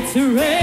It's a rain.